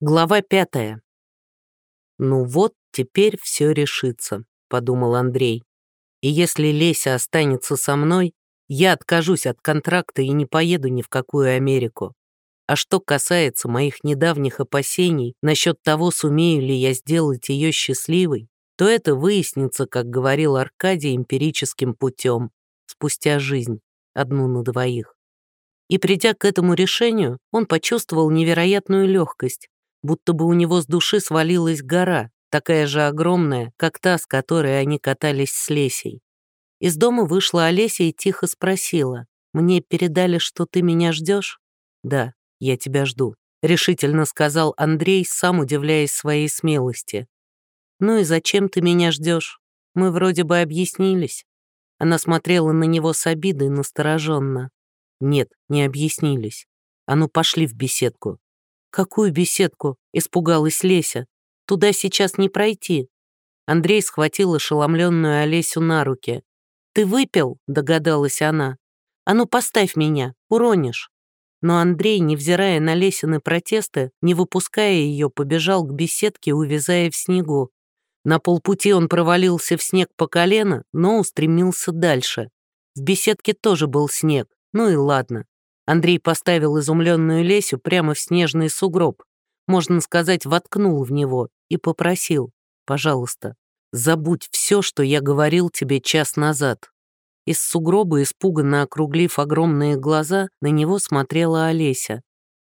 Глава пятая. «Ну вот, теперь все решится», — подумал Андрей. «И если Леся останется со мной, я откажусь от контракта и не поеду ни в какую Америку. А что касается моих недавних опасений насчет того, сумею ли я сделать ее счастливой, то это выяснится, как говорил Аркадий, эмпирическим путем, спустя жизнь, одну на двоих. И придя к этому решению, он почувствовал невероятную легкость, будто бы у него с души свалилась гора, такая же огромная, как та, с которой они катались с Лесей. Из дома вышла Олеся и тихо спросила, «Мне передали, что ты меня ждешь?» «Да, я тебя жду», — решительно сказал Андрей, сам удивляясь своей смелости. «Ну и зачем ты меня ждешь? Мы вроде бы объяснились». Она смотрела на него с обидой настороженно. «Нет, не объяснились. А ну пошли в беседку. «Какую беседку?» — испугалась Леся. «Туда сейчас не пройти». Андрей схватил ошеломленную Олесю на руки. «Ты выпил?» — догадалась она. «А ну поставь меня, уронишь». Но Андрей, невзирая на Лесины протесты, не выпуская ее, побежал к беседке, увязая в снегу. На полпути он провалился в снег по колено, но устремился дальше. В беседке тоже был снег, ну и ладно. Андрей поставил изумленную Лесю прямо в снежный сугроб, можно сказать, воткнул в него и попросил, пожалуйста, забудь все, что я говорил тебе час назад. Из сугроба, испуганно округлив огромные глаза, на него смотрела Олеся.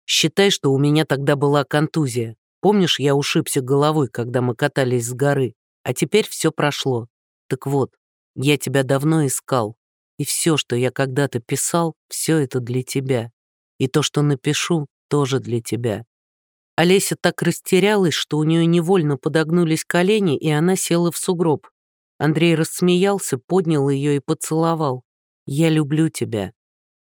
«Считай, что у меня тогда была контузия. Помнишь, я ушибся головой, когда мы катались с горы? А теперь все прошло. Так вот, я тебя давно искал. И все, что я когда-то писал, все это для тебя. И то, что напишу, тоже для тебя». Олеся так растерялась, что у нее невольно подогнулись колени, и она села в сугроб. Андрей рассмеялся, поднял ее и поцеловал. «Я люблю тебя».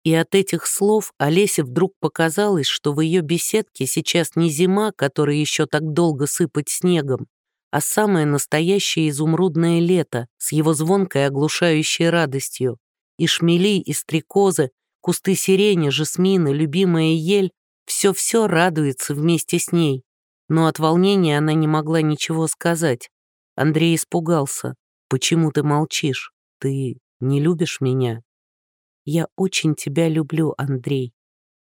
И от этих слов Олесе вдруг показалось, что в ее беседке сейчас не зима, которая еще так долго сыпать снегом, а самое настоящее изумрудное лето с его звонкой оглушающей радостью и шмели, и стрекозы, кусты сирени, жасмины, любимая ель — все-все радуется вместе с ней. Но от волнения она не могла ничего сказать. Андрей испугался. «Почему ты молчишь? Ты не любишь меня?» «Я очень тебя люблю, Андрей.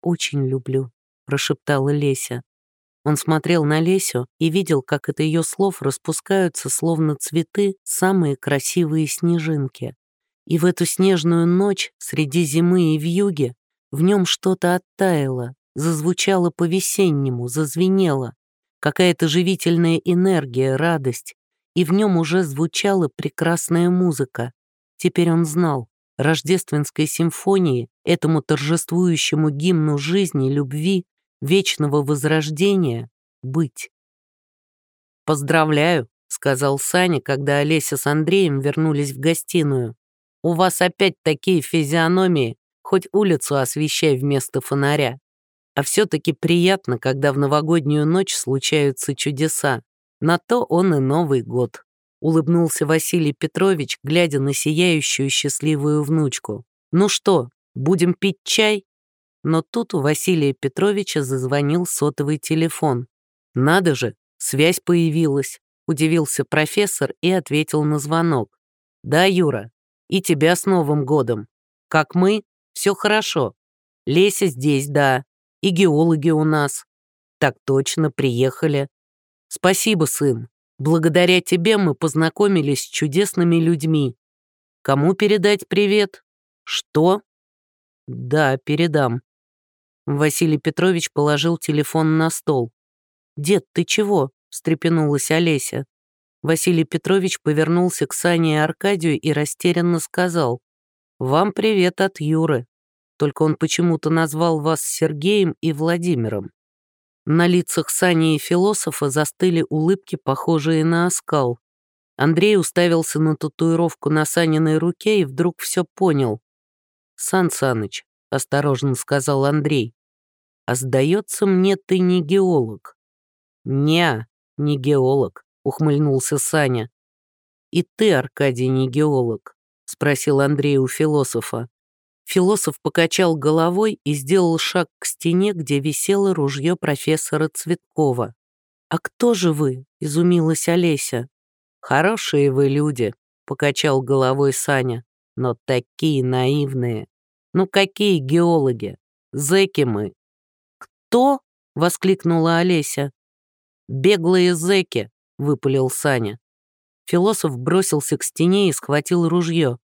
Очень люблю», — прошептала Леся. Он смотрел на Лесю и видел, как от ее слов распускаются, словно цветы, самые красивые снежинки. И в эту снежную ночь среди зимы и вьюги в нем что-то оттаяло, зазвучало по-весеннему, зазвенело. Какая-то живительная энергия, радость. И в нем уже звучала прекрасная музыка. Теперь он знал, рождественской симфонии, этому торжествующему гимну жизни, любви, вечного возрождения быть. «Поздравляю», — сказал Саня, когда Олеся с Андреем вернулись в гостиную. У вас опять такие физиономии, хоть улицу освещай вместо фонаря. А все-таки приятно, когда в новогоднюю ночь случаются чудеса. На то он и Новый год. Улыбнулся Василий Петрович, глядя на сияющую счастливую внучку. «Ну что, будем пить чай?» Но тут у Василия Петровича зазвонил сотовый телефон. «Надо же, связь появилась», — удивился профессор и ответил на звонок. «Да, Юра, и тебя с Новым годом. Как мы, все хорошо. Леся здесь, да. И геологи у нас. Так точно, приехали. Спасибо, сын. Благодаря тебе мы познакомились с чудесными людьми. Кому передать привет? Что? Да, передам. Василий Петрович положил телефон на стол. «Дед, ты чего?» — встрепенулась Олеся. Василий Петрович повернулся к Сане и Аркадию и растерянно сказал, «Вам привет от Юры. Только он почему-то назвал вас Сергеем и Владимиром». На лицах Сани и философа застыли улыбки, похожие на оскал. Андрей уставился на татуировку на Саниной руке и вдруг все понял. «Сан Саныч», — осторожно сказал Андрей, «а сдается мне, ты не геолог». «Не, не геолог ухмыльнулся Саня. «И ты, Аркадий, не геолог?» — спросил Андрей у философа. Философ покачал головой и сделал шаг к стене, где висело ружье профессора Цветкова. «А кто же вы?» — изумилась Олеся. «Хорошие вы люди», — покачал головой Саня, «но такие наивные. Ну какие геологи? Зэки мы». «Кто?» — воскликнула Олеся. «Беглые зэки», — выпалил Саня. Философ бросился к стене и схватил ружье.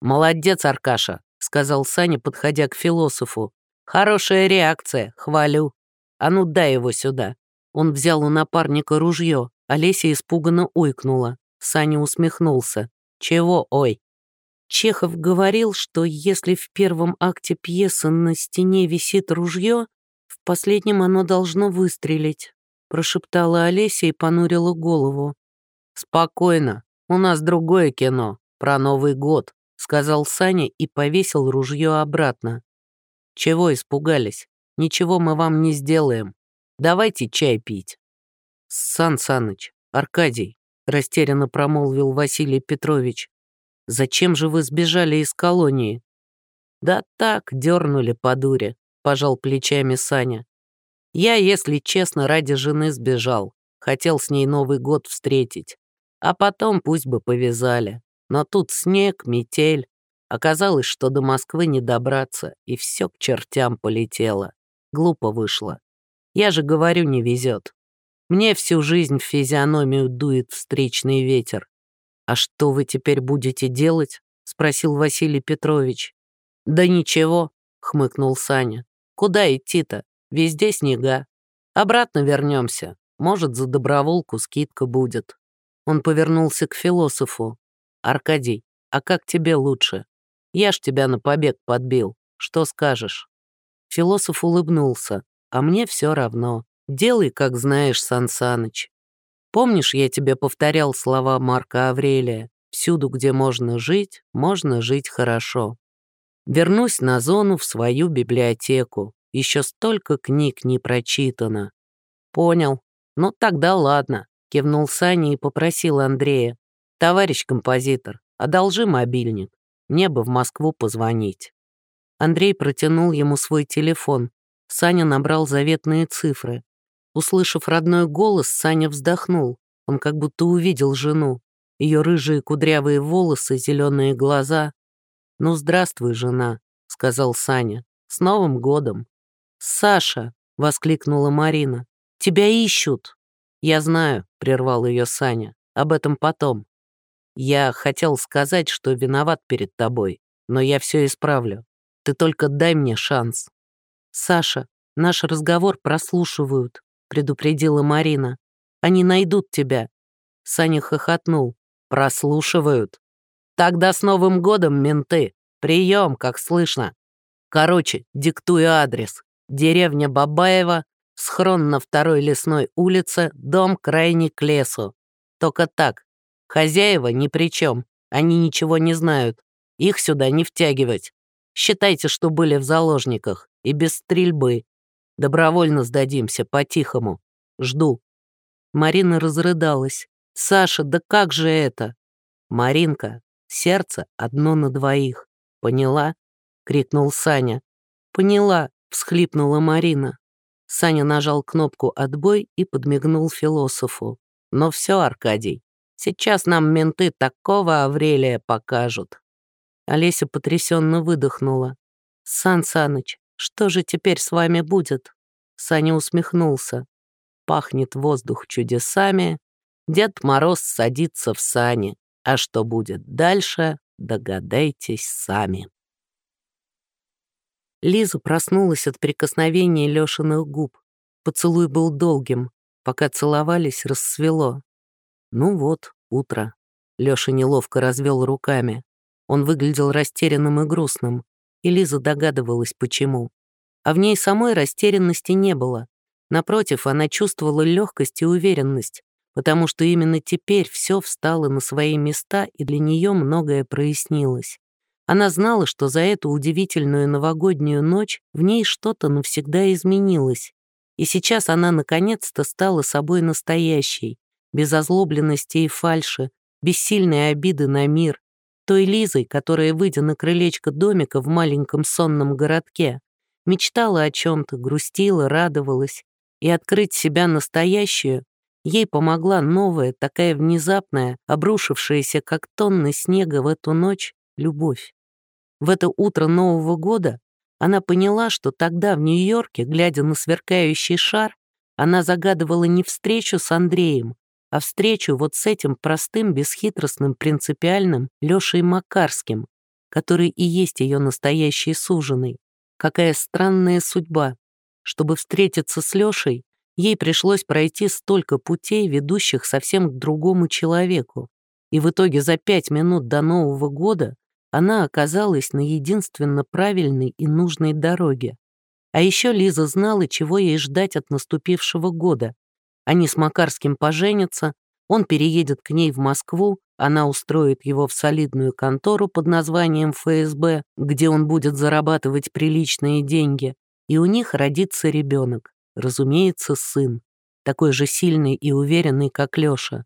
«Молодец, Аркаша», — сказал Саня, подходя к философу. «Хорошая реакция, хвалю. А ну дай его сюда». Он взял у напарника ружье. Олеся испуганно ойкнула. Саня усмехнулся. «Чего ой?» Чехов говорил, что если в первом акте пьесы на стене висит ружье, в последнем оно должно выстрелить, прошептала Олеся и понурила голову. «Спокойно, у нас другое кино, про Новый год», сказал Саня и повесил ружье обратно. «Чего испугались? Ничего мы вам не сделаем. Давайте чай пить». «Сан Саныч, Аркадий», — растерянно промолвил Василий Петрович, «зачем же вы сбежали из колонии?» «Да так, дернули по дуре», — пожал плечами Саня. «Я, если честно, ради жены сбежал. Хотел с ней Новый год встретить. А потом пусть бы повязали. Но тут снег, метель. Оказалось, что до Москвы не добраться, и все к чертям полетело. Глупо вышло. Я же говорю, не везет. Мне всю жизнь в физиономию дует встречный ветер. «А что вы теперь будете делать?» — спросил Василий Петрович. «Да ничего», — хмыкнул Саня. «Куда идти-то? Везде снега. Обратно вернемся. Может, за доброволку скидка будет». Он повернулся к философу. «Аркадий, а как тебе лучше? Я ж тебя на побег подбил. Что скажешь?» Философ улыбнулся. «А мне все равно. Делай, как знаешь, Сан Саныч. Помнишь, я тебе повторял слова Марка Аврелия? Всюду, где можно жить, можно жить хорошо. Вернусь на зону в свою библиотеку. Еще столько книг не прочитано. Понял. Ну тогда ладно. Кивнул Саня и попросил Андрея. «Товарищ композитор, одолжи мобильник. Мне бы в Москву позвонить». Андрей протянул ему свой телефон. Саня набрал заветные цифры. Услышав родной голос, Саня вздохнул. Он как будто увидел жену. Ее рыжие кудрявые волосы, зеленые глаза. «Ну, здравствуй, жена», — сказал Саня. «С Новым годом!» «Саша!» — воскликнула Марина. «Тебя ищут!» «Я знаю», — прервал ее Саня, — «об этом потом. Я хотел сказать, что виноват перед тобой, но я все исправлю. Ты только дай мне шанс». «Саша, наш разговор прослушивают», — предупредила Марина. «Они найдут тебя». Саня хохотнул. «Прослушивают? Тогда с Новым годом, менты! Прием, как слышно. Короче, диктую адрес. Деревня Бабаева, Схрон на второй лесной улице, дом крайний к лесу. Только так. Хозяева ни при чем. Они ничего не знают. Их сюда не втягивать. Считайте, что были в заложниках. И без стрельбы. Добровольно сдадимся, по-тихому. Жду». Марина разрыдалась. «Саша, да как же это?» «Маринка, сердце одно на двоих. Поняла?» — крикнул Саня. «Поняла», — всхлипнула Марина. Саня нажал кнопку «Отбой» и подмигнул философу. «Но все, Аркадий, сейчас нам менты такого Аврелия покажут». Олеся потрясенно выдохнула. «Сан Саныч, что же теперь с вами будет?» Саня усмехнулся. «Пахнет воздух чудесами. Дед Мороз садится в сани. А что будет дальше, догадайтесь сами». Лиза проснулась от прикосновения Лешиных губ. Поцелуй был долгим. Пока целовались, рассвело. Ну вот, утро. Леша неловко развел руками. Он выглядел растерянным и грустным. И Лиза догадывалась, почему. А в ней самой растерянности не было. Напротив, она чувствовала легкость и уверенность, потому что именно теперь все встало на свои места, и для нее многое прояснилось. Она знала, что за эту удивительную новогоднюю ночь в ней что-то навсегда изменилось. И сейчас она наконец-то стала собой настоящей, без озлобленности и фальши, без сильной обиды на мир. той Лизой, которая, выйдя на крылечко домика в маленьком сонном городке, мечтала о чем-то, грустила, радовалась, и открыть себя настоящую ей помогла новая, такая внезапная, обрушившаяся, как тонны снега в эту ночь, любовь. В это утро Нового года она поняла, что тогда в Нью-Йорке, глядя на сверкающий шар, она загадывала не встречу с Андреем, а встречу вот с этим простым, бесхитростным, принципиальным Лешей Макарским, который и есть ее настоящий суженый. Какая странная судьба. Чтобы встретиться с Лешей, ей пришлось пройти столько путей, ведущих совсем к другому человеку. И в итоге за пять минут до Нового года она оказалась на единственно правильной и нужной дороге. А еще Лиза знала, чего ей ждать от наступившего года. Они с Макарским поженятся, он переедет к ней в Москву, она устроит его в солидную контору под названием ФСБ, где он будет зарабатывать приличные деньги, и у них родится ребенок, разумеется, сын, такой же сильный и уверенный, как Лёша.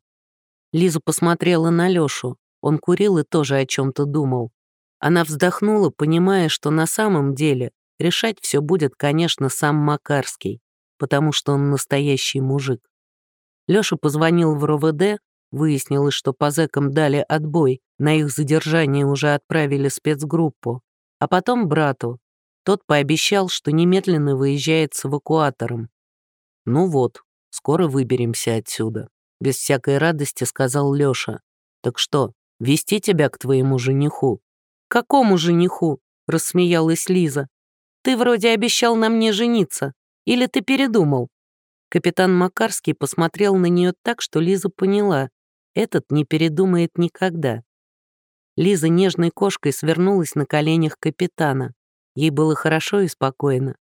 Лиза посмотрела на Лёшу, он курил и тоже о чем-то думал. Она вздохнула, понимая, что на самом деле решать все будет, конечно, сам Макарский, потому что он настоящий мужик. Лёша позвонил в РОВД, выяснилось, что по зэкам дали отбой, на их задержание уже отправили спецгруппу, а потом брату. Тот пообещал, что немедленно выезжает с эвакуатором. «Ну вот, скоро выберемся отсюда», — без всякой радости сказал Лёша. «Так что, вести тебя к твоему жениху?» «Какому жениху?» — рассмеялась Лиза. «Ты вроде обещал на мне жениться. Или ты передумал?» Капитан Макарский посмотрел на нее так, что Лиза поняла. Этот не передумает никогда. Лиза нежной кошкой свернулась на коленях капитана. Ей было хорошо и спокойно.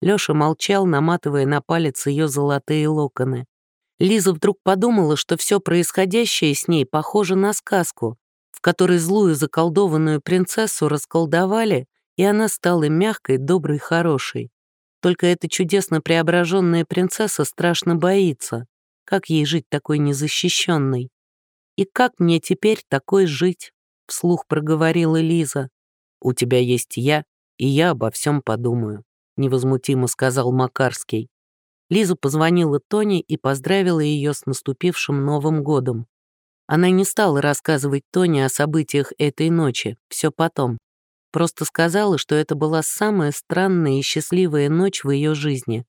Лёша молчал, наматывая на палец ее золотые локоны. Лиза вдруг подумала, что все происходящее с ней похоже на сказку, в которой злую заколдованную принцессу расколдовали, и она стала мягкой, доброй, хорошей. Только эта чудесно преображенная принцесса страшно боится. Как ей жить такой незащищенной? И как мне теперь такой жить? Вслух проговорила Лиза. У тебя есть я, и я обо всем подумаю, невозмутимо сказал Макарский. Лиза позвонила Тоне и поздравила ее с наступившим Новым годом. Она не стала рассказывать Тоне о событиях этой ночи, все потом. Просто сказала, что это была самая странная и счастливая ночь в ее жизни.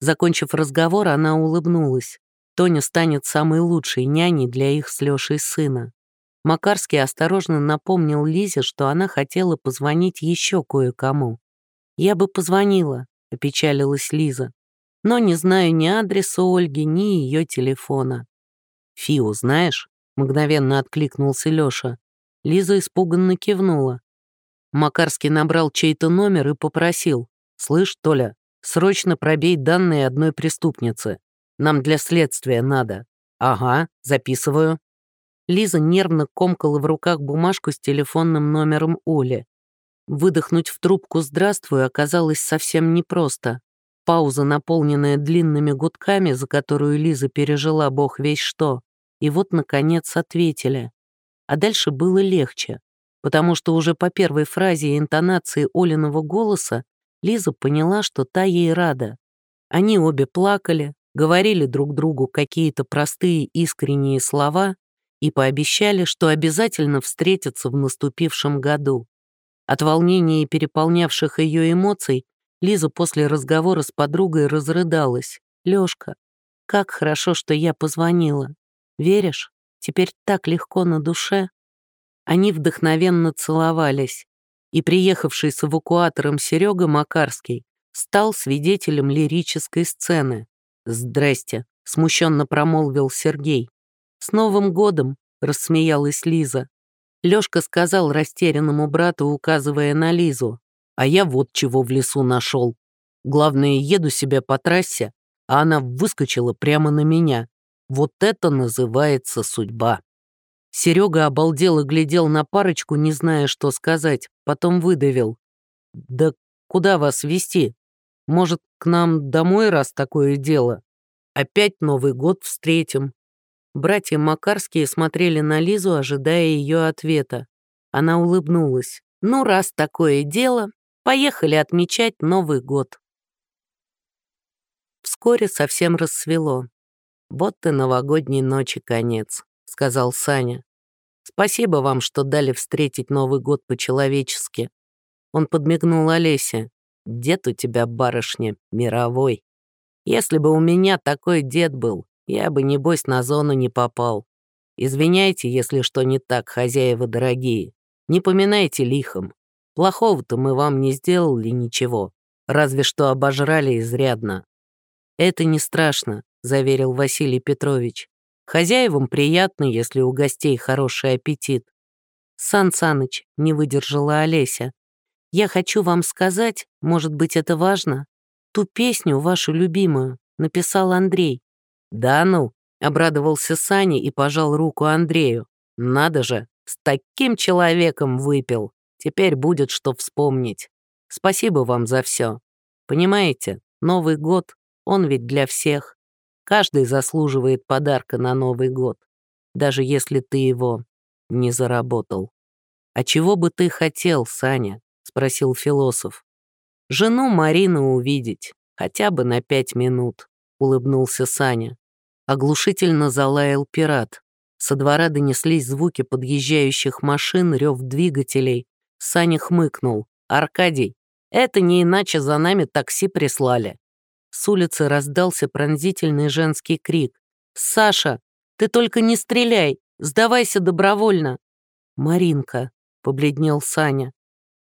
Закончив разговор, она улыбнулась. Тоня станет самой лучшей няней для их с Лешей сына. Макарский осторожно напомнил Лизе, что она хотела позвонить еще кое-кому. «Я бы позвонила», — опечалилась Лиза, «но не знаю ни адреса Ольги, ни ее телефона». «Фиу, знаешь?» — мгновенно откликнулся Леша. Лиза испуганно кивнула. Макарский набрал чей-то номер и попросил. «Слышь, Толя, срочно пробей данные одной преступницы. Нам для следствия надо». «Ага, записываю». Лиза нервно комкала в руках бумажку с телефонным номером Оли. Выдохнуть в трубку «Здравствуй» оказалось совсем непросто. Пауза, наполненная длинными гудками, за которую Лиза пережила бог весь что. И вот, наконец, ответили. А дальше было легче потому что уже по первой фразе и интонации Олиного голоса Лиза поняла, что та ей рада. Они обе плакали, говорили друг другу какие-то простые искренние слова и пообещали, что обязательно встретятся в наступившем году. От волнения и переполнявших ее эмоций Лиза после разговора с подругой разрыдалась. «Лёшка, как хорошо, что я позвонила. Веришь, теперь так легко на душе». Они вдохновенно целовались, и приехавший с эвакуатором Серега Макарский стал свидетелем лирической сцены. «Здрасте», — смущенно промолвил Сергей. «С Новым годом!» — рассмеялась Лиза. Лёшка сказал растерянному брату, указывая на Лизу. «А я вот чего в лесу нашел. Главное, еду себе по трассе, а она выскочила прямо на меня. Вот это называется судьба». Серега обалдел и глядел на парочку, не зная, что сказать, потом выдавил. «Да куда вас вести? Может, к нам домой, раз такое дело? Опять Новый год встретим». Братья Макарские смотрели на Лизу, ожидая ее ответа. Она улыбнулась. «Ну, раз такое дело, поехали отмечать Новый год». Вскоре совсем рассвело. «Вот и новогодней ночи конец», — сказал Саня. «Спасибо вам, что дали встретить Новый год по-человечески». Он подмигнул Олесе. «Дед у тебя, барышня, мировой. Если бы у меня такой дед был, я бы, небось, на зону не попал. Извиняйте, если что не так, хозяева дорогие. Не поминайте лихом. Плохого-то мы вам не сделали ничего, разве что обожрали изрядно». «Это не страшно», — заверил Василий Петрович. «Хозяевам приятно, если у гостей хороший аппетит». «Сан Саныч», — не выдержала Олеся, «я хочу вам сказать, может быть, это важно, ту песню, вашу любимую, написал Андрей». «Да ну», — обрадовался Саня и пожал руку Андрею. «Надо же, с таким человеком выпил. Теперь будет что вспомнить. Спасибо вам за все. Понимаете, Новый год он ведь для всех. Каждый заслуживает подарка на Новый год, даже если ты его не заработал. «А чего бы ты хотел, Саня?» — спросил философ. «Жену Марину увидеть, хотя бы на пять минут», — улыбнулся Саня. Оглушительно залаял пират. Со двора донеслись звуки подъезжающих машин, рев двигателей. Саня хмыкнул. «Аркадий, это не иначе за нами такси прислали. С улицы раздался пронзительный женский крик. «Саша, ты только не стреляй! Сдавайся добровольно!» «Маринка», — побледнел Саня.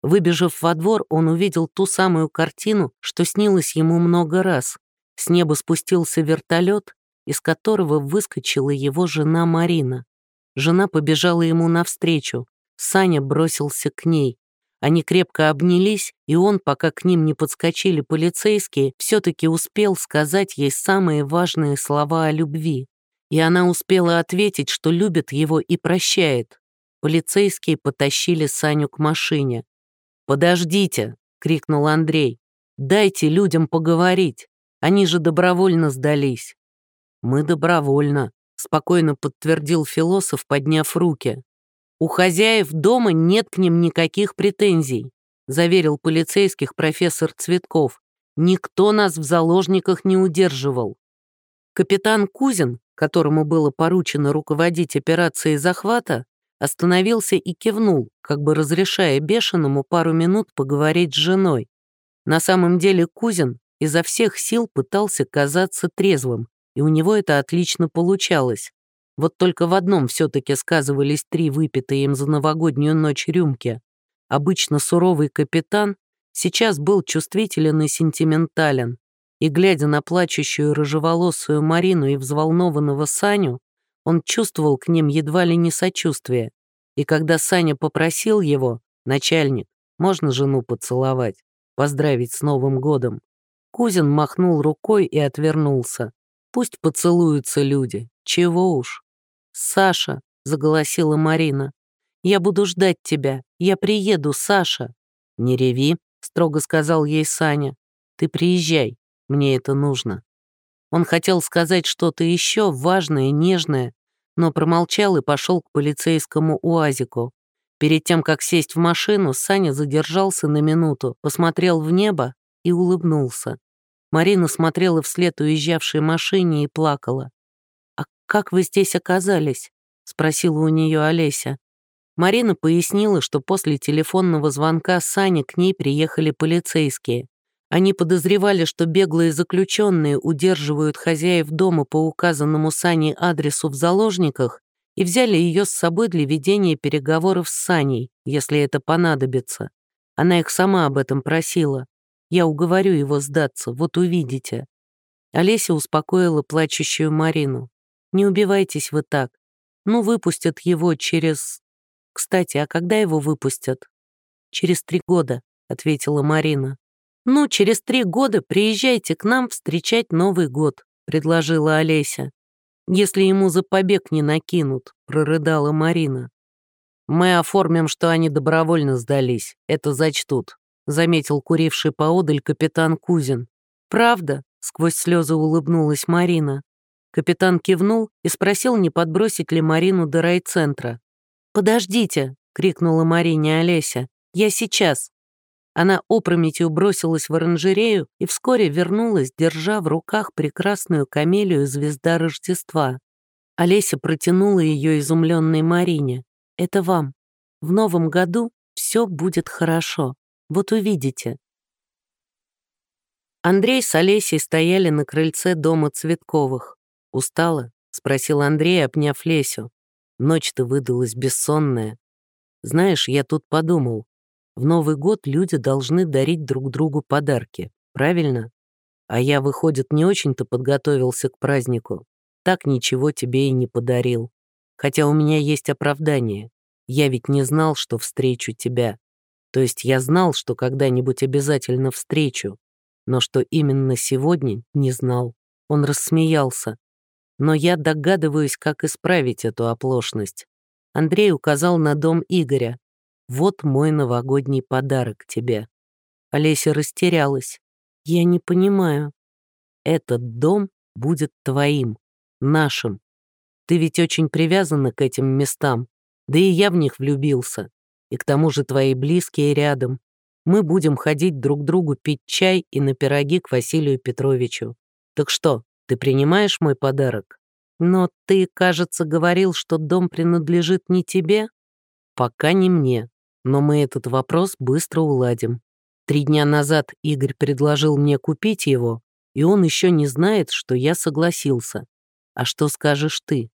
Выбежав во двор, он увидел ту самую картину, что снилось ему много раз. С неба спустился вертолет, из которого выскочила его жена Марина. Жена побежала ему навстречу. Саня бросился к ней. Они крепко обнялись, и он, пока к ним не подскочили полицейские, все-таки успел сказать ей самые важные слова о любви. И она успела ответить, что любит его и прощает. Полицейские потащили Саню к машине. «Подождите!» — крикнул Андрей. «Дайте людям поговорить. Они же добровольно сдались». «Мы добровольно», — спокойно подтвердил философ, подняв руки. «У хозяев дома нет к ним никаких претензий», заверил полицейских профессор Цветков. «Никто нас в заложниках не удерживал». Капитан Кузин, которому было поручено руководить операцией захвата, остановился и кивнул, как бы разрешая бешеному пару минут поговорить с женой. На самом деле Кузин изо всех сил пытался казаться трезвым, и у него это отлично получалось. Вот только в одном все-таки сказывались три выпитые им за новогоднюю ночь рюмки. Обычно суровый капитан сейчас был чувствителен и сентиментален, и, глядя на плачущую рыжеволосую Марину и взволнованного Саню, он чувствовал к ним едва ли не сочувствие. И когда Саня попросил его, начальник, можно жену поцеловать, поздравить с Новым годом, Кузин махнул рукой и отвернулся. Пусть поцелуются люди, чего уж. «Саша», — заголосила Марина, — «я буду ждать тебя. Я приеду, Саша». «Не реви», — строго сказал ей Саня. «Ты приезжай, мне это нужно». Он хотел сказать что-то еще важное, нежное, но промолчал и пошел к полицейскому УАЗику. Перед тем, как сесть в машину, Саня задержался на минуту, посмотрел в небо и улыбнулся. Марина смотрела вслед уезжавшей машине и плакала. «Как вы здесь оказались?» — спросила у нее Олеся. Марина пояснила, что после телефонного звонка Сани к ней приехали полицейские. Они подозревали, что беглые заключенные удерживают хозяев дома по указанному Сане адресу в заложниках и взяли ее с собой для ведения переговоров с Саней, если это понадобится. Она их сама об этом просила. Я уговорю его сдаться, вот увидите. Олеся успокоила плачущую Марину. Не убивайтесь вы так. Ну, выпустят его через... Кстати, а когда его выпустят? Через три года, ответила Марина. Ну, через три года приезжайте к нам встречать Новый год, предложила Олеся. Если ему за побег не накинут, прорыдала Марина. Мы оформим, что они добровольно сдались, это зачтут, заметил куривший поодаль капитан Кузин. «Правда?» — сквозь слезы улыбнулась Марина. Капитан кивнул и спросил, не подбросить ли Марину до райцентра. «Подождите!» — крикнула Марине Олеся. «Я сейчас!» Она опрометью бросилась в оранжерею и вскоре вернулась, держа в руках прекрасную камелию «Звезда Рождества». Олеся протянула ее изумленной Марине. «Это вам. В новом году все будет хорошо. Вот увидите». Андрей с Олесей стояли на крыльце дома Цветковых. «Устала?» — спросил Андрей, обняв Лесю. Ночь-то выдалась бессонная. Знаешь, я тут подумал, в Новый год люди должны дарить друг другу подарки, правильно? А я, выходит, не очень-то подготовился к празднику. Так ничего тебе и не подарил. Хотя у меня есть оправдание. Я ведь не знал, что встречу тебя. То есть я знал, что когда-нибудь обязательно встречу, но что именно сегодня, не знал. Он рассмеялся. Но я догадываюсь, как исправить эту оплошность. Андрей указал на дом Игоря. «Вот мой новогодний подарок тебе». Олеся растерялась. «Я не понимаю. Этот дом будет твоим, нашим. Ты ведь очень привязана к этим местам, да и я в них влюбился. И к тому же твои близкие рядом. Мы будем ходить друг другу пить чай и на пироги к Василию Петровичу. Так что, ты принимаешь мой подарок? Но ты, кажется, говорил, что дом принадлежит не тебе? Пока не мне, но мы этот вопрос быстро уладим. Три дня назад Игорь предложил мне купить его, и он еще не знает, что я согласился. А что скажешь ты?»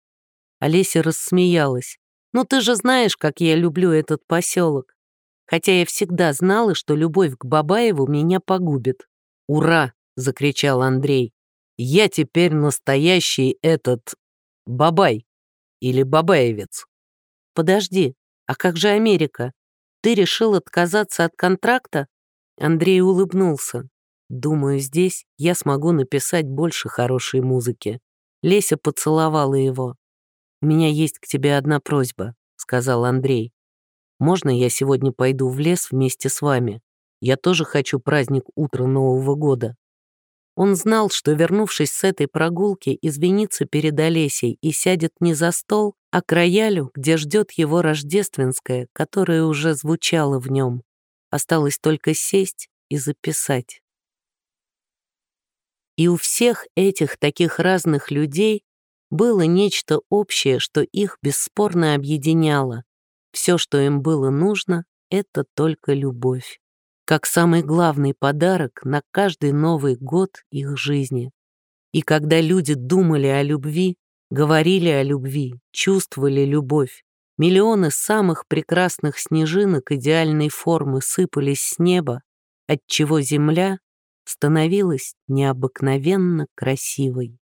Олеся рассмеялась. «Ну ты же знаешь, как я люблю этот поселок. Хотя я всегда знала, что любовь к Бабаеву меня погубит». «Ура!» — закричал Андрей. Я теперь настоящий этот... Бабай. Или Бабаевец. Подожди, а как же Америка? Ты решил отказаться от контракта? Андрей улыбнулся. Думаю, здесь я смогу написать больше хорошей музыки. Леся поцеловала его. «У меня есть к тебе одна просьба», — сказал Андрей. «Можно я сегодня пойду в лес вместе с вами? Я тоже хочу праздник утра Нового года». Он знал, что, вернувшись с этой прогулки, извинится перед Олесей и сядет не за стол, а к роялю, где ждет его рождественское, которое уже звучало в нем. Осталось только сесть и записать. И у всех этих таких разных людей было нечто общее, что их бесспорно объединяло. Все, что им было нужно, это только любовь как самый главный подарок на каждый Новый год их жизни. И когда люди думали о любви, говорили о любви, чувствовали любовь, миллионы самых прекрасных снежинок идеальной формы сыпались с неба, отчего земля становилась необыкновенно красивой.